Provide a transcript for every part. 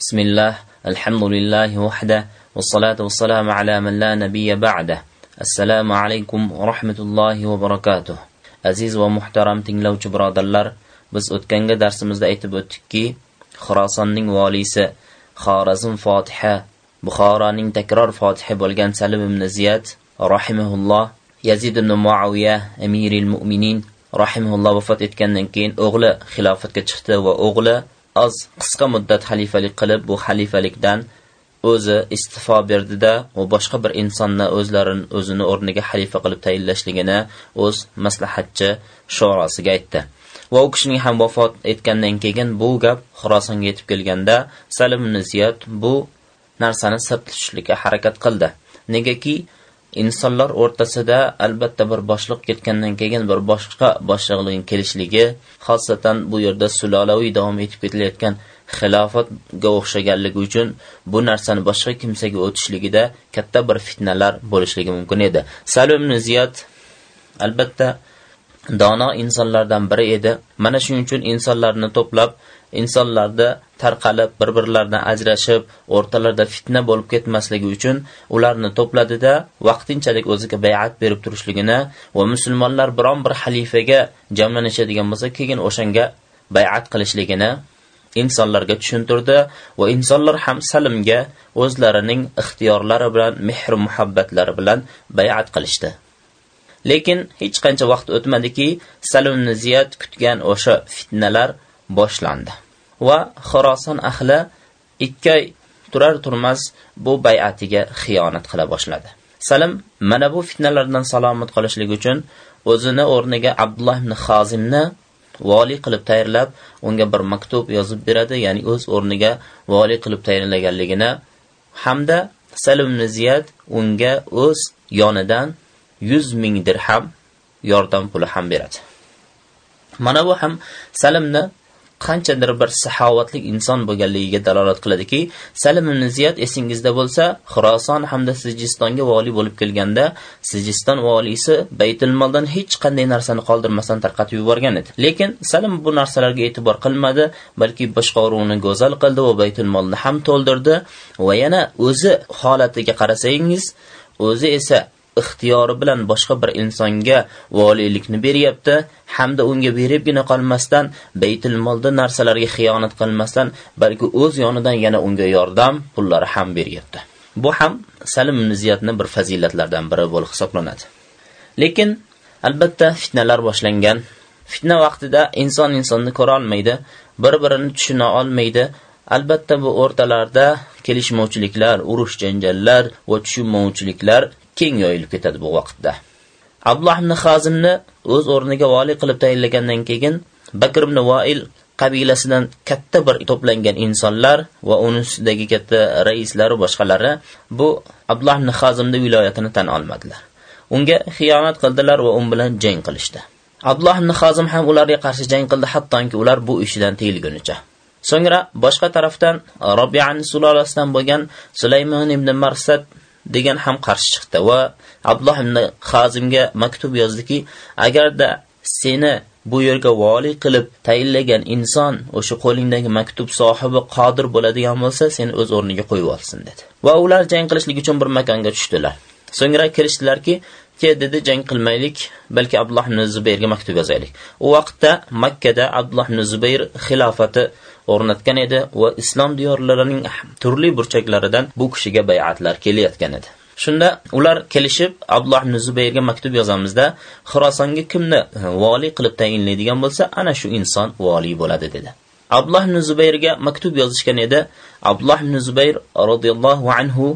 بسم الله الحمد لله وحده والصلاة والسلام على من لا نبي بعده السلام عليكم ورحمة الله وبركاته aziz va muhtaram tinglovchi birodarlar biz o'tgangi darsimizda aytib o'tdikki xurosonning voliysi xorazm fotiha buxoroning takror fotiha bo'lgan salim ibn ziyad rahimahulloh yazid ibn muaviya amiril mo'minin rahimahulloh vafot etgandan keyin o'g'li xilofatga chiqdi va o'g'li oz qisqa muddat xalifalik qilib bu xalifalikdan o'zi istifo berdida u boshqa bir insonni o'zlarini o'zini o'rniga xalifa qilib tayinlashligini o'z maslahatchi shurosiga aytdi. Va u kishining ham vafot etgandan keyin bu gap xurosonga yetib kelganda salim ibn ziyod bu narsani sir tutishlikka harakat qildi. Negaki insonlar o'rtasida albatta bir boshliq ketgandan keyin bir boshqa boshliqning kelishligi xosatan bu yerda sulolaviy davom etib ketilayotgan xilofatga o'xshaganligi uchun bu narsani boshqa kimsaga o'tishligida katta bir fitnalar bo'lishligi mumkin edi. Salim ibn ziyod albatta dono insonlardan biri edi. Mana shuning uchun insonlarni to'plab insonlarda tarqalib bir birlaridan ajrashib o'rtalarida fitna bo'lib ketmasligi uchun ularni to'pladida vaqtinchalik o'ziga bay'at berib turishligini va musulmonlar biron bir xalifaga jamlanishadigan bo'lsa keyin o'shanga bay'at qilishligini insonlarga tushuntirdi va insonlar ham salimga o'zlarining ixtiyorlari bilan mehr muhabbatlari bilan bay'at qilishdi. Lekin hech qancha vaqt o'tmadiki salimni ziyat kutgan o'sha fitnalar boshlandi. Va xorason ahli ikki oy turar turmas bu bay'atiga xiyonat qila boshladi. Salim mana bu fitnalardan salomat qolishlik uchun o'zini o'rniga abdulloh ibn xozimni vali qilib tayyorlab unga bir maktub yozib beradi ya'ni o'z o'rniga vali qilib tayyorlaganligini. Hamda salim ibn ziyad unga o'z yonidan 100 ming dirham yordam puli ham beradi. Mana bu ham salimni qanchadir bir saxovatli inson bo'lganligiga dalolat qiladiki salim ibn ziyod esingizda bo'lsa xuroson hamda sijistonga voliy bo'lib kelganda sijiston voliysi baytul moldan hech qanday narsani qoldirmasdan tarqatib yuborgan edi. Lekin salim bu narsalarga e'tibor qilmadi balki boshqaruvni go'zal qildi va baytul molni ham to'ldirdi. Va yana o'zi holatiga qarasangiz o'zi esa ixtiyori bilan boshqa bir insonga voliylikni beryapti hamda unga beribgina qolmasdan baytul molda narsalarga xiyonat qilmasdan balki o'z yonidan yana unga yordam pullari ham beryapti. Bu ham salim ziyatni bir fazilatlaridan biri bo'lib hisoblanadi. Lekin albatta fitnalar boshlangan. Fitna vaqtida inson insonni ko'ra olmaydi bir birini tushuna olmaydi. Albatta bu o'rtalarda kelishmovchiliklar urush janjallar va tushunmovchiliklar keng yoyilib ketadi bu vaqtda. Abdullah ibn Xazimni o'z o'rniga vali qilib tayinlagandan keyin bakr ibn voil qabilasidan katta bir to'plangan insonlar va uning ustidagi katta raislari boshqalari bu Abdullah ibn Xazimni viloyatini tan olmadilar. Unga xiyonat qildilar va un bilan jang qilishdi. Abdullah ibn Xazim ham ularga qarshi jang qildi hattoki ular bu ishidan tiyilgunicha. So'ngra boshqa tarafdan Robi'an sulolasidan bo'lgan sulaymon ibn marsad degan ham qarshi chiqdi va abdulloh ibn Xazimga maktub yozdiki agarda seni bu yerga vali qilib tayinlagan inson o'sha qo'lingdagi maktub sohibi qodir bo'ladigan bo'lsa seni o'z o'rniga qo'yib olsin dedi. Va ular jang qilishlik uchun bir makonga tushdilar. So'ngra kirishdilarki ke dedi jang qilmaylik balki abdulloh ibn zubayrga maktub yozaylik. U vaqtda makkada abdulloh ibn zubayr xilofati o'rnatgan edi va islom diyorlarining turli burchaklaridan bu kishiga bay'atlar kelayotgan edi. Shunda ular kelishib abdulloh ibn zubayrga maktub yozamizda xirosonga kimni e, voliy qilib tayinlaydigan bo'lsa ana shu inson voliy bo'ladi dedi. Abdulloh ibn zubayrga maktub yozishgan edi abdulloh ibn zubayr roziyallohu anhu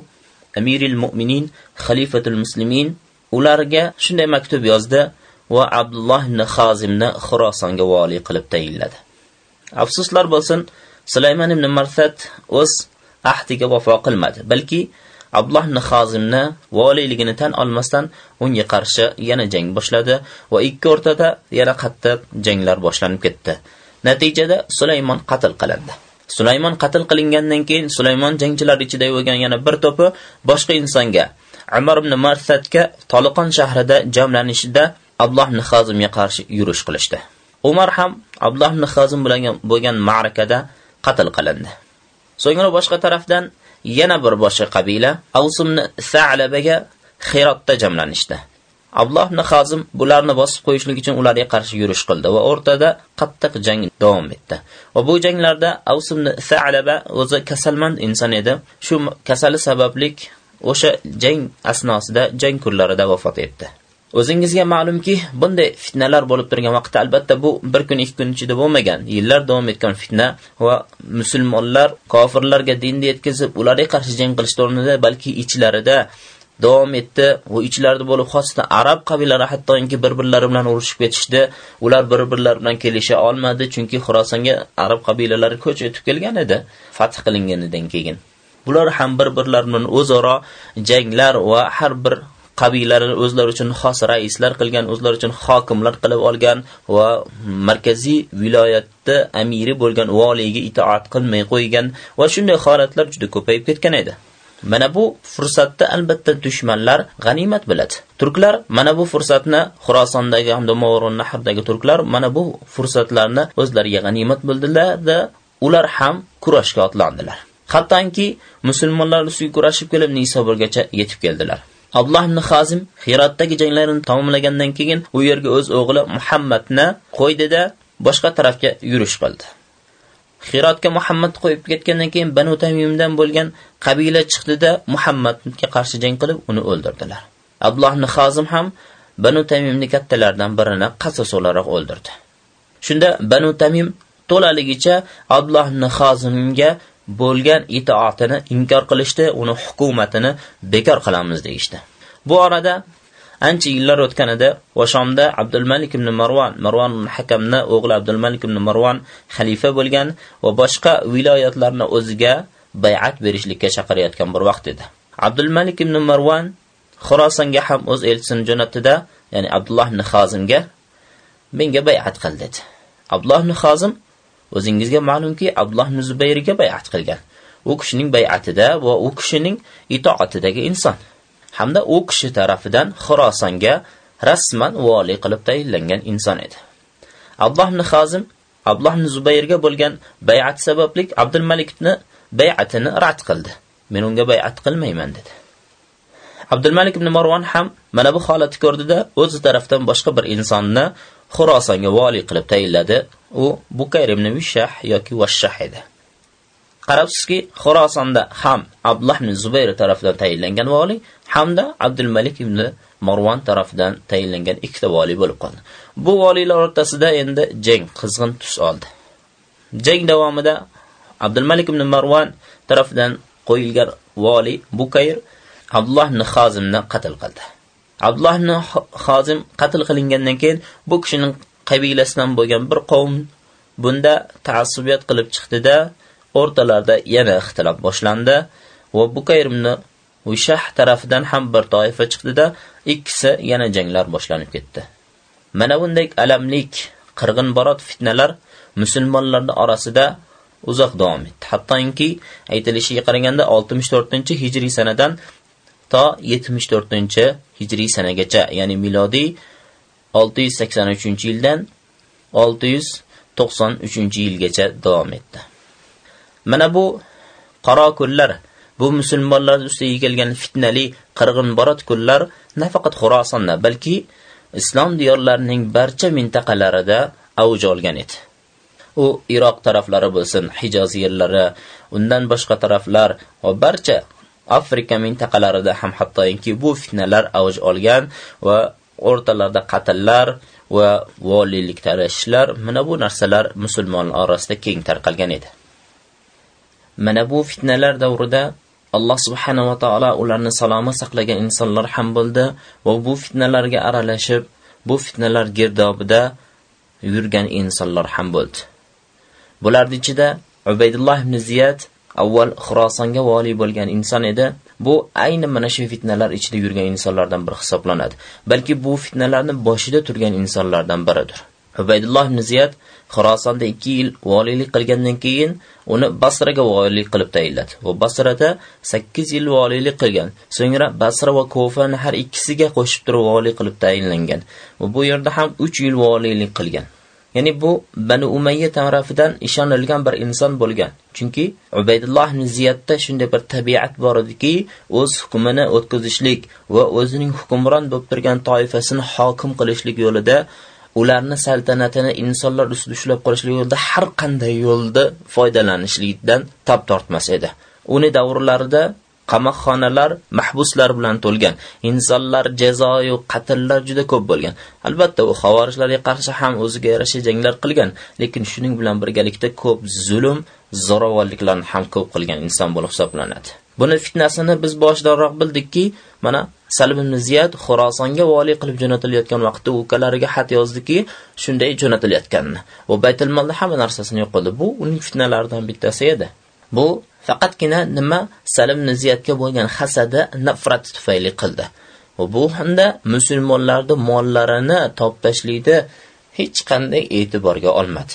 amiril mo'minin xalifatul muslimin ularga shunday maktub yozdi va abdulloh ibn hazimni xurosonga voliy qilib tayinladi. Afsuslar bo'lsin sulaymon ibn marsad o'z ahdiga vafo qilmadi balki Abdullah ibn Xozimni voliyligini tan olmasdan unga qarshi yana jang boshladi va ikki o'rtada yana qattiq janglar boshlanib ketdi. Natijada sulaymon qatl qilindi. Sulaymon qatl qilingandan keyin sulaymon jangchilar ichida bo'lgan yana bir to'pi boshqa insonga umar ibn marsadga toliqon shahrida jamlanishida Abdullah ibn Xozimga qarshi yurish qilishdi. Umar ham Abdullah ibn Xazim bilan bo'lgan ma'rakada qatl qilindi. So'ngra boshqa tarafdan yana bir boshqa qabila avsumni sa'labaga xirotda jamlanishdi. Abdullah ibn Xazim bularni bosib qo'yishlik uchun ularga qarshi yurish qildi va o'rtada qattiq jang davom etdi. Va bu janglarda avsumni sa'laba o'zi kasalmand inson edi. Shu kasali sabablik o'sha jang asnosida jang kunlarida vafot etdi. O'zingizga ma'lumki bunday fitnalar bo'lib turgan vaqtda albatta bu bir kun ikki kun ichida bo'lmagan yillar davom etgan fitna va musulmonlar kofirlarga dinni yetkazib ularga qarshi jang qilish o'rnida balki ichlarida davom etdi. Bu ichlarida bo'lib xosatan arab qabilalari hattoki bir birlari bilan urushib ketishdi. Ular bir birlari bilan kelisha olmadi chunki Xorasonga arab qabilalari ko'ch o'tib kelgan edi fath qilinganidan keyin. Bular ham bir birlari bilan o'zaro janglar va har bir qabilalarni o'zlari uchun xos raislar qilgan, o'zlari uchun hokimlar qilib olgan va markaziy viloyatda amiri bo'lgan valiga itoat qilmay qo'ygan va shunday holatlar juda ko'payib ketgan edi. Mana bu fursatda albatta dushmanlar g'animat biladi. Turklar mana bu fursatni Xorasondagi hamda Movaron Nahrdagi turklar mana bu fursatlarni o'zlariga g'animat bildilar-da, ular ham kurashga otlandilar. Hattoki musulmonlar ustiga kurashib kelib Nisoburgacha yetib keldilar. Abdullah ibn Xazim Xiratdagi janglarini tamomlagandan keyin u yerga o'z o'g'li Muhammadni qo'ydida boshqa tarafga yurish qildi. Xiratga Muhammad qo'yib ketgandan keyin Banu Tamimdan bo'lgan qabila chiqdida Muhammadga qarshi jang qilib uni o'ldirdilar. Abdullah ibn Xazim ham Banu Tamimning kattalaridan birini qasos o'laroq o'ldirdi. Shunda Banu Tamim to'laligicha Abdullah ibn Xazimga bo'lgan itoatini inkor qilishdi, uni hukumatini bekor qilamiz deyishdi. Bu orada ancha yillar o'tganida va Shomda Abdulmalik ibn Marwan, Marwan hakamni o'g'li Abdulmalik ibn Marwan xalifa bo'lgan va boshqa viloyatlarni o'ziga bay'at berishlikka chaqirayotgan bir vaqt edi. Abdulmalik ibn Marwan Xorasonga ham o'z elchisini jo'natdi-da, ya'ni Abdulloh ibn Xozimga menga bay'at qil dedi. Abdulloh ibn Xozim o'zingizga ma'lumki Abdulloh ibn Zubayrga bay'at qilgan. U kishining bay'atida va u kishining itoatidagi inson. Hamda u kishi tarafidan Xorasonga rasman vali qilib tayinlangan inson edi. Abdulloh ibn Xazim Abdulloh ibn Zubayrga bo'lgan bay'at sababli Abdul Malikni bay'atini rad qildi. Men unga bay'at qilmayman dedi. Abdul Malik ibn Marwan ham mana bu holatni ko'rdida o'z tomonidan boshqa bir insonni Xorasonga vali qilib tayinladi. U Bukayr ibn Vishah yoki Vashshah edi. Qarabsizki, Xorasonda ham Abdullah ibn Zubayr tomonidan tayinlangan vali hamda Abdul Malik ibn Marwan tomonidan tayinlangan ikkita vali bo'lib qoldi. Bu valilar o'rtasida endi jang qizg'in tus oldi. Jang davomida Abdul Malik ibn Marwan tomonidan qo'yilgan vali Bukayr Abdullah ibn Xazimni qatl qildi. Abdullah ibn Xazim qatl qilingandan keyin bu kishining qabilasidan bo'lgan bir qavm bunda ta'assubiyat qilib chiqdi-da, o'rtalarida yana ixtilof boshlandi va Bukayr ibn Ushah tarafidan ham bir toifa chiqdi-da, ikkisi yana janglar boshlanib ketdi. Mana bunday alamlik qirg'in borot fitnalar musulmonlarning orasida uzoq davom etdi. Hattoki aytilishiga qaraganda 64-hijriy sanadan to 74-hijriy sanagacha, ya'ni milodiy 683-yildan 693-yilgacha davom etdi. Mana bu qaro kunlar, bu musulmonlar ustiga kelgan fitnali qirg'in borot kunlar nafaqat Xorasonda, balki islom diyorlarining barcha mintaqalarida avj olgan edi. U Iroq taraflari bo'lsin, Hijoz yerlari, undan boshqa taraflar va barcha Afrika mintaqalarida ham hattoki bu fitnalar avj olgan va o'rtalarda qatllar va valilik tarashishlar, mana bu narsalar musulmonlar orasida keng tarqalgan edi. Mana bu fitnalar davrida Alloh subhanahu va taolo ularni salomat saqlagan insonlar ham bo'ldi va bu fitnalarga aralashib, bu fitnalar girdobida yurgan insonlar ham bo'ldi. Bularning ichida Ubaydulloh ibn Ziyad avval Xorasonga vali bo'lgan inson edi. Bu ayni mana shu fitnalar ichida yurgan insonlardan biri hisoblanadi. Balki bu fitnalarni boshida turgan insonlardan biridir. Ubaydulloh ibn Ziyad Xorasonda 2 yil valilik qilgandan keyin uni Basraga valilik qilib tayinladi. Va Basrada 8 yil valilik qilgan. So'ngra Basra va Kufani har ikkisiga qo'shib turib vali qilib tayinlangan. Va bu yerda ham 3 yil valilik qilgan. Ya'ni bu Banu Umayya tarafidan ishonilgan bir inson bo'lgan. Chunki Ubaydulloh ibn Ziyadda shunday bir tabiat bor ediki, o'z hukmini o'tkazishlik va o'zining hukmron bo'lib turgan toifasini hokim qilishlik yo'lida ularni saltanatini insonlar ustida ushlab qolishlik yo'lida har qanday yo'lda foydalanishlikdan tap tortmas edi. Uni davrlarida qamoqxonalar mahbuslar bilan to'lgan. Insonlar jazoyu qatllar juda ko'p bo'lgan. Albatta, u xavorijlarga qarshi ham o'ziga yarasha janglar qilgan, lekin shuning bilan birgalikda ko'p zulm, zo'ravonliklarni ham ko'p qilgan inson bo'lib hisoblanadi. Buni fitnasini biz boshdaroq bildikki, mana Salim ibn Ziyad Xorasonga vali qilib jo'natilayotgan vaqtda ukalariga xat yozdiki, shunday jo'natilayotganini. Va Baytul Malda hamma narsasini yo'qoldi. Bu uning fitnalaridan bittasi edi. Bu faqatgina nima Salim ziyatga bo'lgan hasadi, nafrat tufayli qildi. Va bu hamda musulmonlarning mollarini toptashlikda hech qanday e'tiborga olmadi.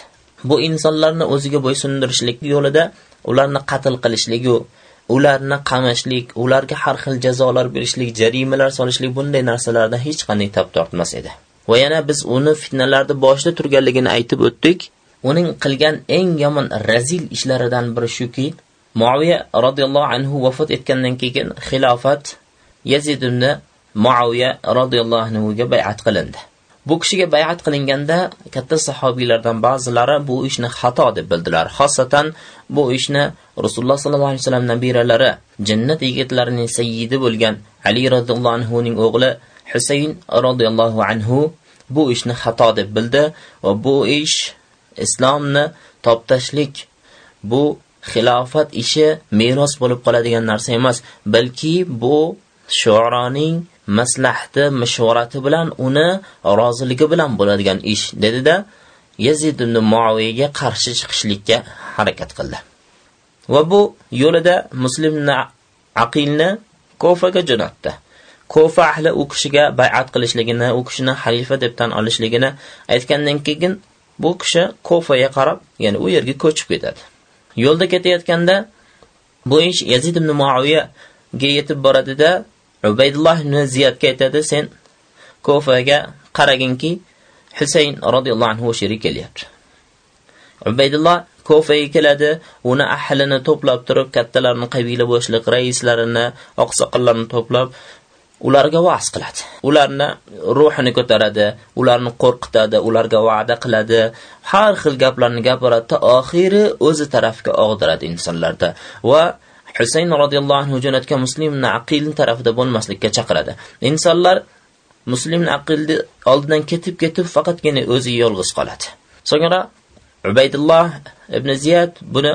Bu insonlarni o'ziga bo'ysundirishlik yo'lida ularni qatl qilishligu ularni qamashlik, ularga har xil jazolar berishlik, jarimalar solishlik bunday narsalardan hech qanday tap tortmas edi. Va yana biz uni fitnalarda boshida turganligini aytib o'tdik. Uning qilgan eng yomon razil ishlaridan biri shuki, Muaviya radhiyallohu anhu vafot etgandan keyin xilofat Yazid ibn Muaviya radhiyallohu anhu ga bay'at qilindi. Bu kishiga bay'at qilinganda katta sahobiylardan ba'zilari bu ishni xato deb bildilar. Xosatan bu ishni Rasululloh sallallohu alayhi vasallam nabiralari, jannat yigitlarining sayyidi bo'lgan Ali radhiyallohu anhu ning o'g'li Husayn radhiyallohu anhu bu ishni xato deb bildi va bu ish islomni toptashlik bu xilofat ishi meros bo'lib qoladigan narsa emas, balki bu shu'roning maslahati, mashvarati bilan uni roziligi bilan bo'ladigan ish dedida Yazid ibn Muaviyaga qarshi chiqishlikka harakat qildi. Va bu yo'lida Muslimni Aqilni Kofaga jo'natdi. Kofa ahli u kishiga bay'at qilishligini, u kishini xalifa deb tan olishligini aytgandan keyin bu kishi Kofaga qarab, ya'ni u yerga ko'chib ketadi. Yo'lda ketayotganda bu ish Yazid ibn Muaviyaga yetib boradida Ubaydulloh ibn Ziyadga aytadi, sen Kofaga qaraginki, Husayn radhiyallohu anhu o'sha yerga kelyapti. Ubaydulloh Kofaga keladi, uni ahlini to'plab turib, kattalarni, qabila boshliq raislarini, oqsoqollarni to'plab ularga va'z qiladi. Ularni ruhini ko'taradi, ularni qo'rqitadi, ularga va'da qiladi, har xil gaplarni gapiradi, oxiri o'zi tarafga og'diradi insonlarda va Husayn radhiyallohu anhu jo'natgan Muslimni aqil tarafida bo'lmaslikka chaqiradi. Insonlar Muslimni aqilni oldidan ketib-ketib faqatgina o'zi yolg'iz qoladi. So'ngra Ubaydulloh ibn Ziyad buni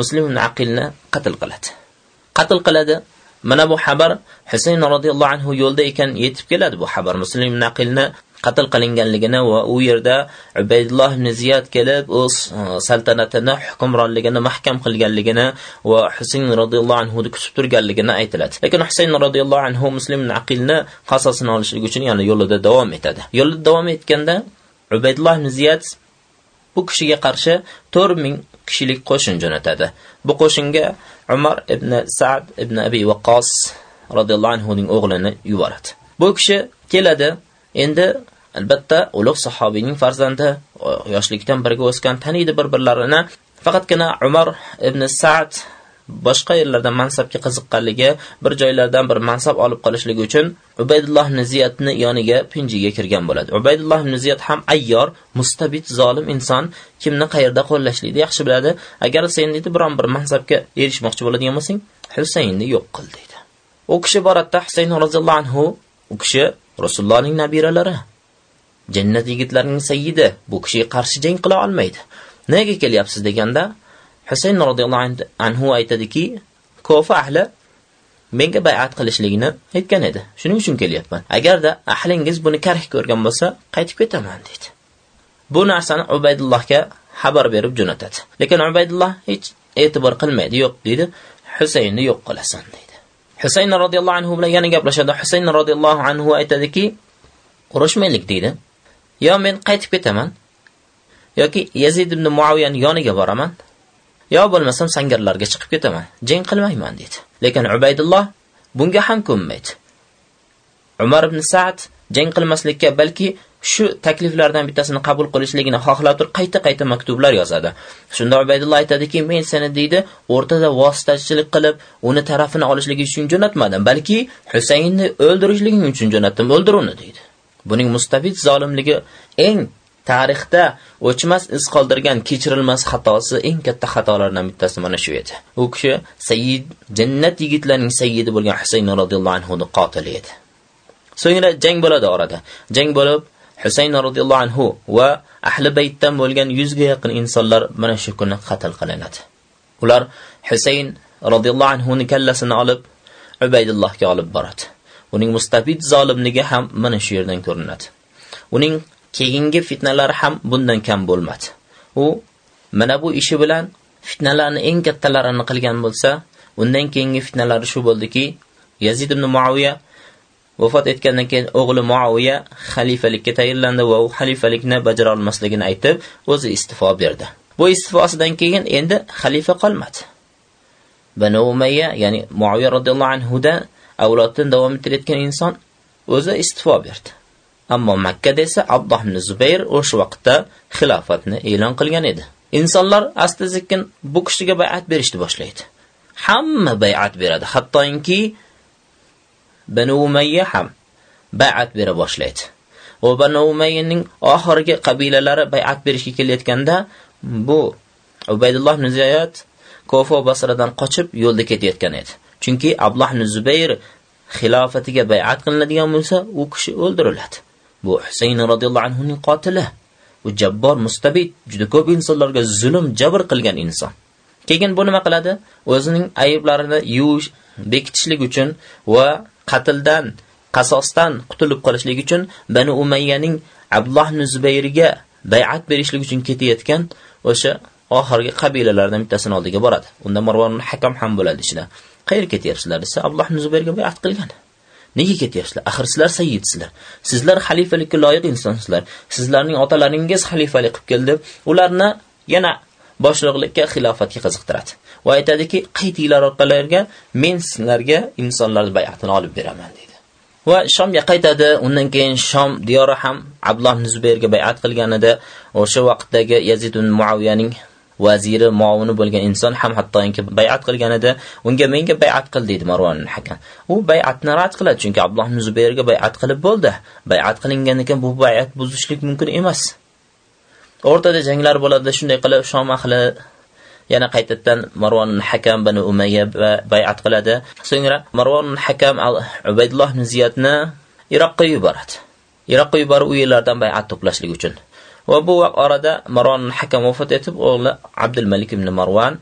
Muslim ibn Aqilni qatl qiladi. Qatl qiladi. Mana bu xabar Husayn radhiyallohu anhu yo'lda ekan yetib keladi bu xabar Muslim naqilni qatl qilinganligini va u yerda Ubaydulloh ibn Ziyad kelib o'z e, saltanatini, hukmronligini mahkam qilganligini va Husayn radhiyallohu anhu kutib turganligini aytiladi. Lekin Husayn radhiyallohu anhu Muslim ibn qasosini olishlik uchun yana yo'lida davom etadi. Yo'lda davom etganda Ubaydulloh ibn Ziyad bu kishiga qarshi 4000 kishilik qo'shin jo'natadi. Bu qo'shinga Umar ibn Sa'd ibn Abi Waqqas radhiyallohu anhu ning o'g'lini yuboradi. Bu kishi keladi, endi albatta ulug' sahobiyning farzandi yoshlikdan birga o'sgan taniydi bir-birlarini. Faqatgina Umar ibn Sa'd boshqa yerlardan mansabga qiziqqanligi, bir joylardan bir mansab olib qolishligi uchun Ubaydulloh ibn Ziyadni yoniga pinjiga kirgan bo'ladi. Ubaydulloh ibn Ziyad ham ayyor, mustabid, zolim inson, kimni qayerda qo'llashlikni yaxshi biladi. Agar sen dedi biron bir mansabga erishmoqchi bo'ladigan bo'lsang, Husaynni yo'q qil dedi. U kishi boratda Husayn roziyallohu anhu, u kishi Rasulullohning nabiralari, jannat yigitlarining sayyidi, bu kishiga qarshi jang qila olmaydi. Nega kelyapsiz deganda, Husayn radhiyallohu anhu aytadiki, Kofa ahli menga bay'at qilishligini aytgan edi. Shuning uchun kelyapman. Agarda ahlingiz buni karh ko'rgan bo'lsa, qaytib ketaman dedi. Bu narsani Ubaydullohga xabar berib jo'natadi. Lekin Ubaydulloh hech e'tibor qilmaydi, yo'q dedi. Husaynni yo'q qilasan dedi. Husayn radhiyallohu anhu bilan yana gaplashadi. Husayn radhiyallohu anhu aytadiki, urushmaylik dedi. Yo men qaytib ketaman, yoki Yazid ibn Muaviyaning yoniga boraman. Yo bo'lmasam sangarlarga chiqib ketaman, jang qilmayman dedi. Lekin Ubaydulloh bunga ham ko'nmaydi. Umar ibn Sa'd jang qilmaslikka, balki shu takliflardan bittasini qabul qilishligini xohlatur qayta-qayta maktublar yozadi. Shunda Ubaydulloh aytadiki, men seni deydi, o'rtada vositachilik qilib, uni tarafini olishligi uchun jo'natmadim, balki Husaynni o'ldirishliging uchun jo'natdim, o'ldir uni deydi. Buning mustabid zolimligi eng tarixda o'chmas iz qoldirgan kechirilmas xatosi eng katta xatolardan bittasi mana shu edi. U kishi sayyid jannat yigitlarining sayyidi bo'lgan Husayn radhiyallohu anhu qotili edi. So'ngra jang bo'ladi orada. Jang bo'lib Husayn radhiyallohu anhu va ahli baytdan bo'lgan 100 ga yaqin insonlar mana shu kuni qatl qilinadi. Ular Husayn radhiyallohu anhu ning kallasini olib Ubaydullohga olib boradi. Uning mustabid zolimligi ham mana shu yerdan ko'rinadi. Uning keyingi fitnalar ham bundan kam bo'lmadi. U mana bu ishi bilan fitnalarni eng kattalarini qilgan bo'lsa, undan keyingi fitnalari shu bo'ldiki, Yazid ibn Muawiya vafot etgandan keyin o'g'li Muawiya xalifalikka tayinlandi va u xalifalikni bajara olmasligini aytib, o'zi isti'fo berdi. Bu isti'fosidan keyin endi xalifa qolmadi. Banu Umayya, ya'ni Muawiya radhiyallohu anhu da avloddan davom ettirayotgan inson o'zi isti'fo berdi. Ammo Makka desa Abdoh ibn Zubayr o'sha vaqtda xilofatni e'lon qilgan edi. Insonlar asta-sekin bu kishiga bay'at berishni boshlaydi. Hamma bay'at beradi, hattoki Banu Umayya ham bay'at bera boshlaydi. Va Banu Umayyaning oxirgi qabilalari bay'at berishga kelayotganda bu Ubaydulloh ibn Ziyad Kofa Basradan qochib yo'lda ketayotgan edi. Chunki Abdullah ibn Zubayr xilofatiga bay'at qilinadigan bo'lsa, u kishi o'ldiriladi. Bu Husayn radhiyallohu anhuning qotili. U jabbor mustabid, juda ko'p insonlarga zulm, jabr qilgan inson. Keyin bu nima qiladi? O'zining ayblarini yuvish, bekitishlik uchun va qatldan, qasosdan qutulib qolishlik uchun bani Umayyaning Abdullah ibn Zubayrga bay'at berishlik uchun ketayotgan o'sha oxirgi qabilalardan bittasini oldiga boradi. Unda Marvon Hakam ham bo'ladi ichida. Qayerga ketyapsizlar desa, Abdullah ibn Zubayrga bay'at qilgan. Nega ketyapsizlar? Axir sizlar sayyidsizlar. Sizlar xalifalikka loyiq insonsizlar. Sizlarning otalaringiz xalifalik qilib keldi. Ularni yana boshliqlikka, xilofatga qiziqtiradi. Va aytadiki, qaytinglar orqalarga, men sizlarga insonlarning bay'atini olib beraman deydi. Va Shomga qaytadi. Undan keyin Shom diyori ham Abdulloh ibn Zubayrga bay'at qilganida, o'sha vaqtdagi Yazid ibn Muaviyaning vaziri muavini bo'lgan inson ham hattoki bay'at qilganida unga menga bay'at qil deydi Marvon Hakam. U bay'atni rad qiladi chunki Abdulloh ibn Zubayrga bay'at qilib bo'ldi. Bay'at qilingandan keyin bu bay'at buzishlik mumkin emas. O'rtada janglar bo'ladi, shunday qilib Shom ahli yana qaytadan Marvon Hakam bin Umayya bay'at qiladi. So'ngra Marvon Hakam Ubaydulloh ibn Ziyadni Iroqqa yuboradi. Iroqqa yuborib u yerlardan bay'at to'plashlik uchun. Va bu vaqt orada Marvon Hakam vafot etib, o'g'li Abdul Malik ibn Marwan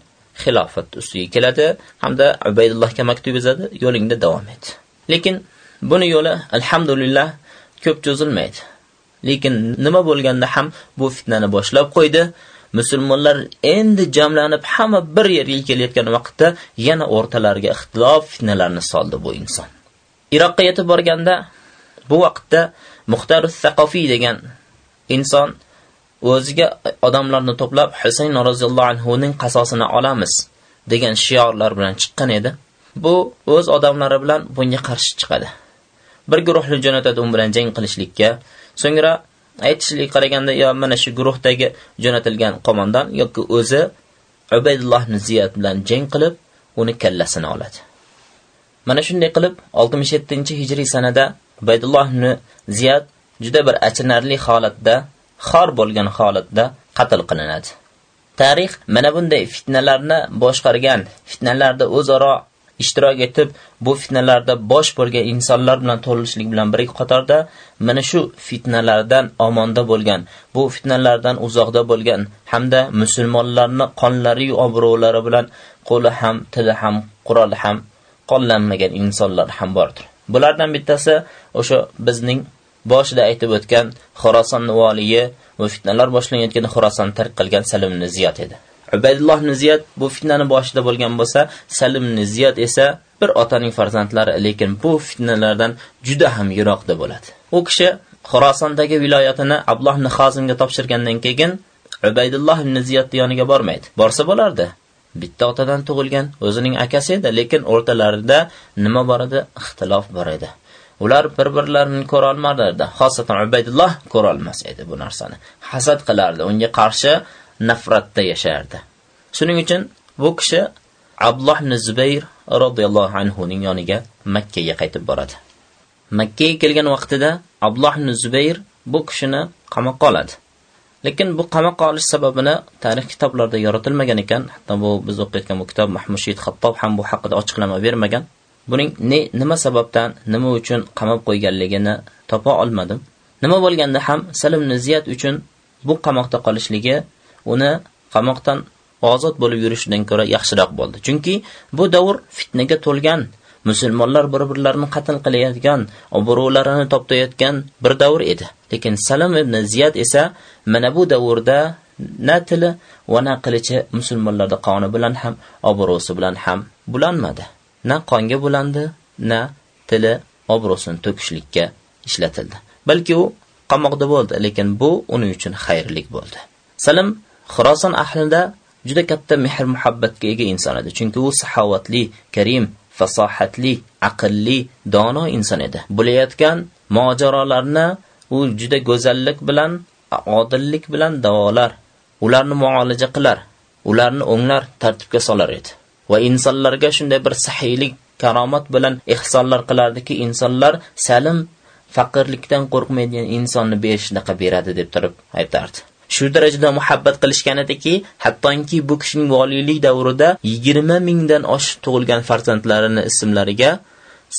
xilofat ustiga keladi hamda Ubaydullohga maktub yozadi, yo'lingda davom et. Lekin buni yo'li alhamdulillah ko'p cho'zilmaydi. Lekin nima bo'lganda ham bu fitnani boshlab qo'ydi. Musulmonlar endi jamlanib hamma bir yerga kelayotgan vaqtda yana o'rtalariga ixtilof fitnalarni soldi bu inson. Iroqqa yetib borganda bu vaqtda Muxtarus Saqofiy degan inson o'ziga odamlarni to'plab Husayn roziyallohu anhu ning qasosini olamiz degan shiorlar bilan chiqqan edi. Bu o'z odamlari bilan bunga qarshi chiqadi. Bir guruhni jo'natadi u bilan jang qilishlikka. So'ngra aytishlik qaraganda yo mana shu guruhdagi jo'natilgan qo'mondan yoki o'zi Ubaydulloh ibn Ziyad bilan jang qilib, uni kallasini oladi. Mana shunday qilib 67-hijriy sanada Ubaydulloh ibn Ziyad juda bir achinarli holatda, xor bo'lgan holatda qatl qilinadi. Tarix mana bunday fitnalarni boshqargan, fitnalarda o'zaro ishtirok etib, bu fitnalarda bosh bo'lgan insonlar bilan to'lishlik bilan bir qatorda mana shu fitnalardan omonda bo'lgan, bu fitnalardan uzoqda bo'lgan hamda musulmonlarni qonlari va obro'lari bilan qo'li ham, tili ham, qurol ham qonlanmagan insonlar ham bordir. Bulardan bittasi o'sha bizning boshida aytib o'tgan Xorason valiyi va fitnalar boshlanayotganda Xorazon tark qilgan Salim ibn Ziyod edi. Ubaydulloh ibn Ziyod bu fitnani boshida bo'lgan bo'lsa, Salim ibn Ziyod esa bir otaning farzandlari, lekin bu fitnalardan juda ham yiroqda bo'ladi. U kishi Xorasondagi viloyatini Abdulloh ibn topshirgandan keyin Ubaydulloh ibn Ziyod yoniga bormaydi. Borsa bo'lardi. Bitta otadan tug'ilgan, o'zining akasi edi, lekin o'rtalarida nima bor edi? Ixtilof bor edi. Ular bir birlarini ko'ra olmalardi xosatan ubaydulloh ko'ra olmas edi bu narsani. Hasad qilardi unga qarshi nafratda yashardi. Shuning uchun bu kishi abdulloh ibn zubayr roziyallohu anhuning yoniga makkaga qaytib boradi. Makkaga kelgan vaqtida abdulloh ibn zubayr bu kishini qamoqqa oladi. Lekin bu qamoqqa olish sababini tarix kitoblarida yoritilmagan ekan. Hatto bu biz o'qiyotgan bu kitob mahmushid hattob ham bu haqida ochiqlama bermagan. Buning ne nima sababdan nima uchun qamab qo'yganligini topa olmadim. Nima bo'lganda ham salim ziyat uchun bu qamoqda qolishligi uni qamoqdan ozod bo'lib yurishidan ko'ra yaxshiroq bo'ldi. Chunki bu davr fitnaga to'lgan musulmonlar bir birlarini qatl qilayotgan obro'larini toptayotgan bir davr edi. Lekin salim ibn ziyad esa mana bu davrda na tili va na qilichi musulmonlarda qoni bilan ham obro'si bilan ham bulanmadi. Na qonga bulandi na tili obro'sini to'kishlikka ishlatildi. Balki u qamoqda bo'ldi lekin bu uning uchun xayrlik bo'ldi. Salim Xorazon ahlida juda katta mehr muhabbatga ega inson edi. Chunki u saxovatli karim fasohatli aqlli dono inson edi. Bo'layotgan mojarolarni u juda go'zallik bilan odillik bilan davolar. Ularni muolaja qilar ularni o'nglar tartibga solar edi. Va insonlarga shunday bir sahiylik karomat bilan ihsonlar qilardiki insonlar salim faqirlikdan qo'rqmaydigan insonni berishdaka beradi deb turib aytardi. Shu darajada muhabbat qilishgan ediki hattoki bu kishining voliylik davrida yigirma mingdan oshiq tug'ilgan farzandlarini ismlariga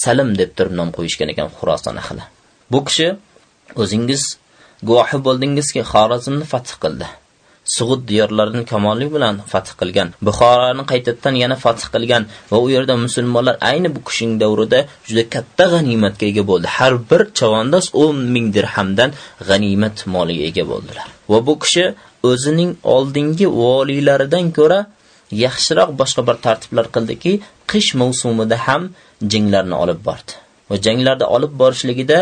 salim deb turib nom qo'yishgan ekan xuroson ahli. Bu kishi o'zingiz guvohi bo'ldingizki xorazmni fath qildi. Sug'ud diyorlarini kamollik bilan fath qilgan. Buxoroni qaytadan yana fath qilgan va u yerda musulmonlar ayni bu kishining davrida juda katta g'animatga ega bo'ldi. Har bir chavandoz 10 ming dirhamdan g'animat moliga ega bo'ldilar. Va bu kishi o'zining oldingi voliylaridan ko'ra yaxshiroq boshqa bir tartiblar qildiki qish mavsumida ham janglarni olib bordi. Va janglarda olib borishligida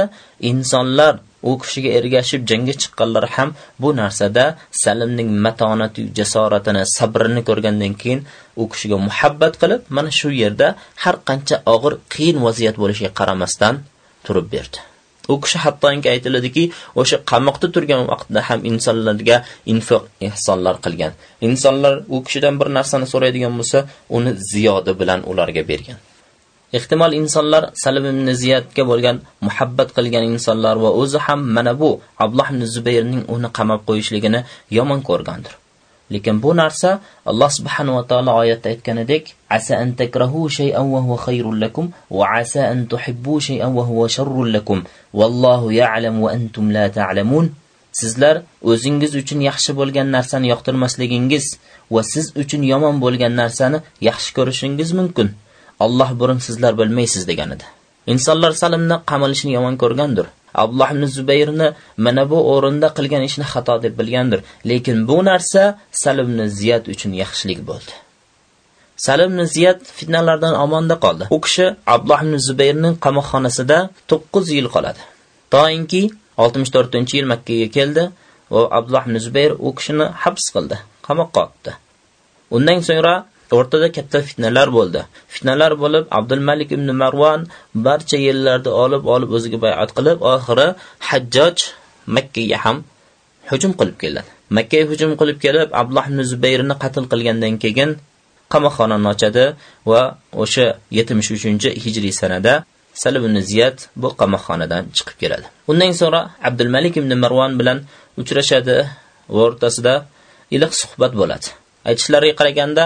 insonlar u kishiga ergashib jangga chiqqanlar ham bu narsada salimning matonati jasoratini sabrini ko'rgandan keyin u kishiga muhabbat qilib mana shu yerda har qancha og'ir qiyin vaziyat bo'lishiga qaramasdan turib berdi. U kishi hattoki aytiladiki o'sha qamoqda turgan vaqtda ham insonlarga infoq ehsonlar qilgan. Insonlar u kishidan bir narsani so'raydigan bo'lsa uni ziyoda bilan ularga bergan. Ehtimol insonlar salim ibn ziyadga bo'lgan muhabbat qilgan insonlar va o'zi ham mana bu Abdullah ibn zubayrning uni qamab qo'yishligini yomon ko'rgandir. Lekin bu narsa alloh subhanahu va taolo oyatda aytganidek asa an takrahu shay'an wa huwa khayrun lakum va asa an tuhibbu shay'an wa huwa sharrun lakum. Wallohu ya'lam wa antum la ta'lamun. Sizlar o'zingiz uchun yaxshi bo'lgan narsani yoqtirmasligingiz va siz uchun yomon bo'lgan narsani yaxshi ko'rishingiz mumkin. Alloh burun sizlar bilmaysiz degan edi. Insonlar Salimni qamalishini yomon ko'rgandir. Abdulloh ibn Zubayrni mana bu o'rinda qilgan ishni xato deb bilgandir, lekin bu narsa Salimni ziyat uchun yaxshilik bo'ldi. Salimni Ziyad fitnalardan omonda qoldi. U kishi Abdullah ibn Zubayrning qamoqxonasida 9 yil qoladi. To'yinki 64-yil Makkaga keldi va Abdullah ibn Zubayr u kishini habs qildi, qamoqqa otdi. Undan so'ngra o'rtada katta fitnalar bo'ldi. Fitnalar bo'lib, Abdul Malik ibn Marwan barcha yerlarda olib olib o'ziga bay'at qilib, oxiri Hajjoj Makkaga ham hujum qilib keladi. Makka hujum qilib kelib, Abdullah ibn Zubayrni qatl qilgandan keyin qamoqxonani ochadi va o'sha 73-hijriy sanada Salib ibn Ziyad bu qamoqxonadan chiqib keladi. Undan so'ra Abdul Malik ibn Marwan bilan uchrashadi va o'rtasida iliq suhbat bo'ladi. Aytishlariga qaraganda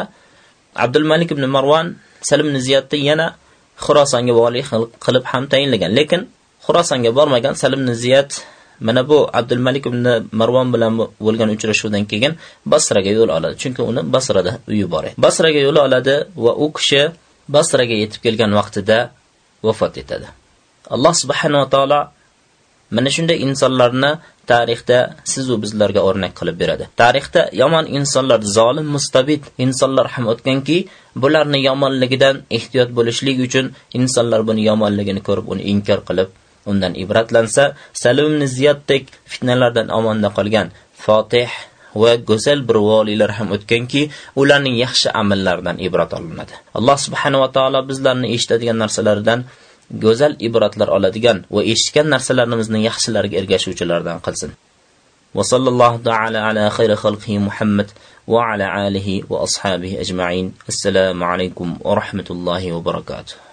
Abdul Malik ibn Marwan Salim ibn Ziyadni yana Xurosonga vali qilib ham tayinlagan, lekin Xurosonga bormagan Salim ibn Ziyad mana bu Abdul Malik ibn Marwan bilan bo'lgan uchrashuvdan keyin Basraga yo'l oladi, chunki uni Basrada uyi bor edi. Basraga yo'l oladi va u kishi Basraga yetib kelgan vaqtida vafot etadi. Alloh subhanahu va taolo mana shunday insonlarni tarixda siz u bizlarga o'rnak qilib beradi. Tarixda yomon insonlar, zolim, mustabid insonlar ham o'tganki, bularni yomonligidan ehtiyot bo'lishlik uchun insonlar buni yomonligini ko'rib, uni inkor qilib, undan ibratlansa, Salimni Ziyoddek fitnalardan omonda qolgan Fotih va go'zal bir valilar ham o'tganki, ularning yaxshi amallaridan ibrat olinadi. Alloh subhanahu va taolo bizlarni eshitadigan narsalardan go'zal ibratlar oladigan va eshitgan narsalarimizni yaxshilarga ergashuvchilardan qilsin وصلى الله تعالى على خير خلقه محمد وعلى آله وأصحابه أجمعين السلام عليكم ورحمة الله وبركاته www.sodiqlar.info